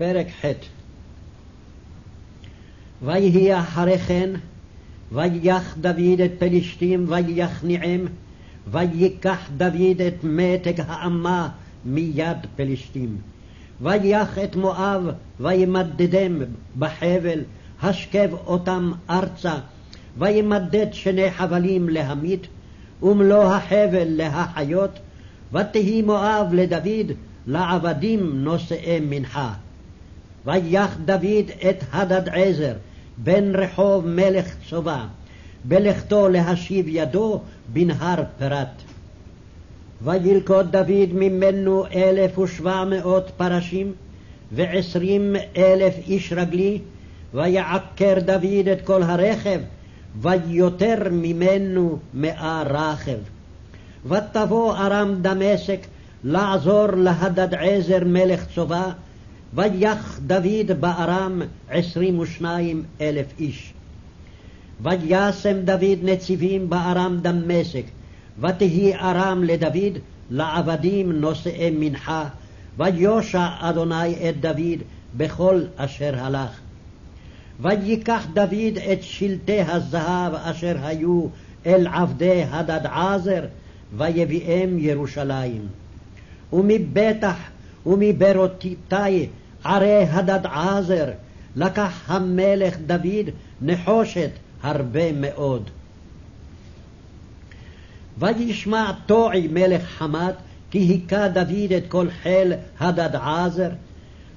פרק ח' ויהי אחרי כן, ויח דוד את פלישתים ויכניעם, ויקח דוד את מתג האמה מיד פלישתים. ויח את מואב, וימדדם בחבל, השכב אותם ארצה, וימדד שני חבלים להמית, ומלוא החבל להחיות, ותהי מואב לדוד לעבדים נושאי מנחה. ויח דוד את הדד עזר, בן רחוב מלך צובה, בלכתו להשיב ידו בנהר פרת. וילכוד דוד ממנו אלף ושבע מאות פרשים, ועשרים אלף איש רגלי, ויעקר דוד את כל הרכב, ויותר ממנו מאה רכב. ותבוא ארם דמשק לעזור להדד עזר מלך צובה, ויח דוד בארם עשרים ושניים אלף איש. וישם דוד נציבים בארם דמשק, ותהי ארם לדוד לעבדים נושאי מנחה, ויושע אדוני את דוד בכל אשר הלך. ויקח דוד את שלטי הזהב אשר היו אל עבדי הדד עזר, ויביאם ירושלים. ומבטח ומברותי ערי הדד עזר, לקח המלך דוד נחושת הרבה מאוד. וישמע טועי מלך חמת, כי היכה דוד את כל חיל הדד עזר,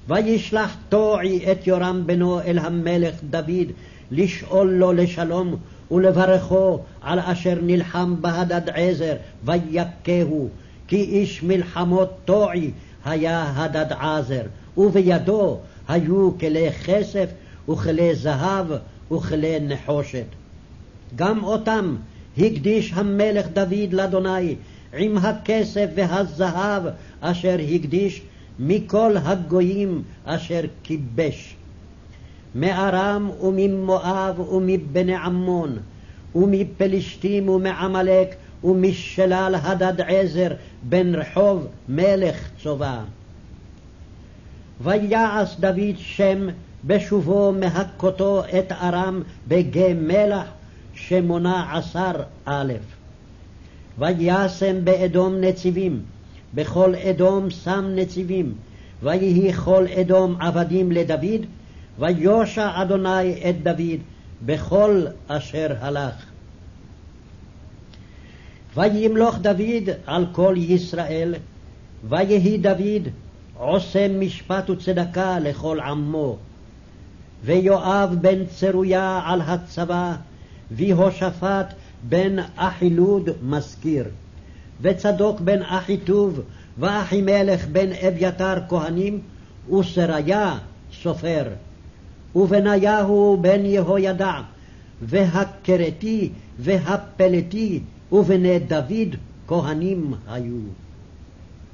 וישלח טועי את יורם בנו אל המלך דוד, לשאול לו לשלום ולברכו על אשר נלחם בהדד עזר, ויכהו, כי איש מלחמות טועי היה הדד עזר, ובידו היו כלי כסף וכלי זהב וכלי נחושת. גם אותם הקדיש המלך דוד לאדוני עם הכסף והזהב אשר הקדיש מכל הגויים אשר כיבש. מארם וממואב ומבני עמון ומפלשתים ומעמלק ומשלל הדד עזר בן רחוב מלך צובה. ויעש דוד שם בשובו מהכותו את ארם בגי מלח שמונה עשר א'. וישם באדום נציבים, בכל אדום שם נציבים, ויהי כל אדום עבדים לדוד, ויושע אדוני את דוד בכל אשר הלך. וימלוך דוד על כל ישראל, ויהי דוד עושה משפט וצדקה לכל עמו. ויואב בן צרויה על הצבא, ויהושפט בן אחילוד מזכיר. וצדוק בן אחיטוב, ואחימלך בן אביתר כהנים, וסריה סופר. ובניהו בן יהוידע, והכרתי והפלתי, ובני דוד כהנים היו.